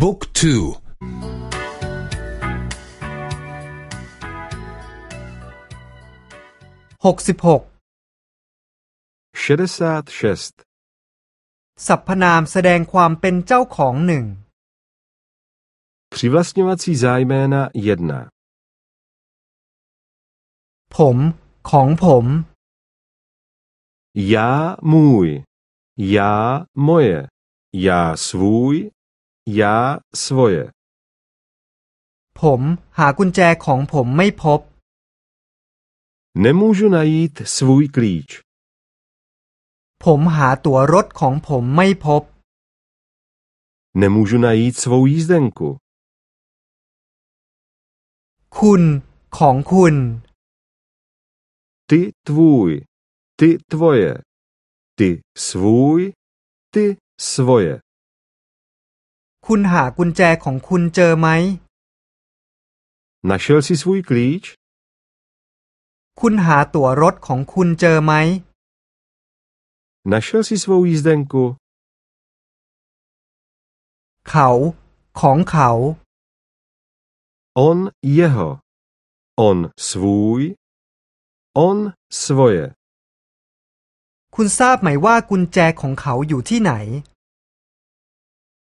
บุ๊กทูหกสิบหกชรซาตเชสตสรรพนามแสดงความเป็นเจ้าของหนึ่งพ p ř i v l a s t ň ซีไซเมนาเยดนาผม ของผมยามุยยา m o j ยาสว v ů Ja swoje ผมหากุญแจของผมไม่พบ Nemůžu najít svůj klíč ผมหาตั๋วรถของผมไม่พบ Nemůžu najít svou jízdenku คุณของคุณ Ty tvůj Ty tvoje Ty svůj Ty svoje คุณหากุญแจของคุณเจอไหม Našel si svůj klíč? คุณหาตั๋วรถของคุณเจอไหม Našel si svou jízdenku? เขา ของเขา On jeho. On svůj. On svoje. คุณทราบไหมว่ากุญแจของเขาอยู่ที่ไหน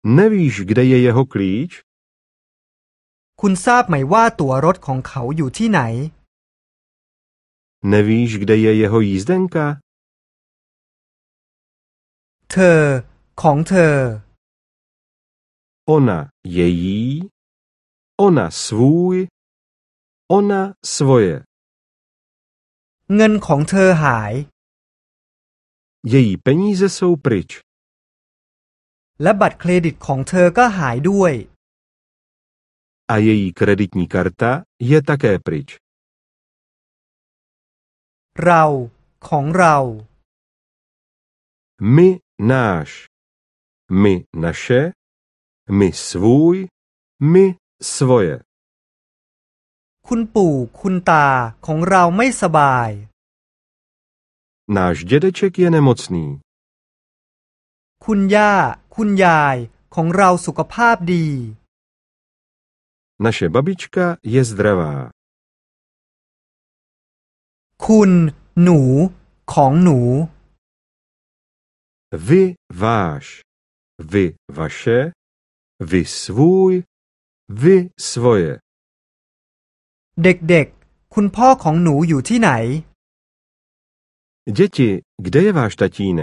Nevíš, kde je jeho klíč? คุณทราบไหมว่าตั๋วรถของเขาอยู่ที่ไหน Nevíš, kde je jeho jízdenka? เธอของเธอ Ona její, ona svůj, ona svoje. เงินของเธอหาย Její peníze jsou pryč. และบัตรเครดิตของเธอก็หายด้วยเรา ของเรา My náš. My naše. My svůj. My s v o j คุณปู่คุณตาของเราไม่สบาย Náš เ ě d e č e k je n ม m o c นีคุณย่าคุณยายของเราสุขภาพดี Naše babička je z d r a v คุณหนูของหนู Vy váš, vy vaše, vy svůj, vy s v o j เด็กๆ คุณพ่อของหนูอยู่ที่ไหน Děti, kde je váš t a t í n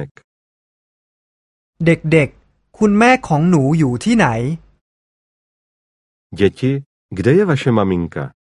เด็กๆคุณแม่ของหนูอยู่ที่ไหน Dzieci, gdzie jest w a s z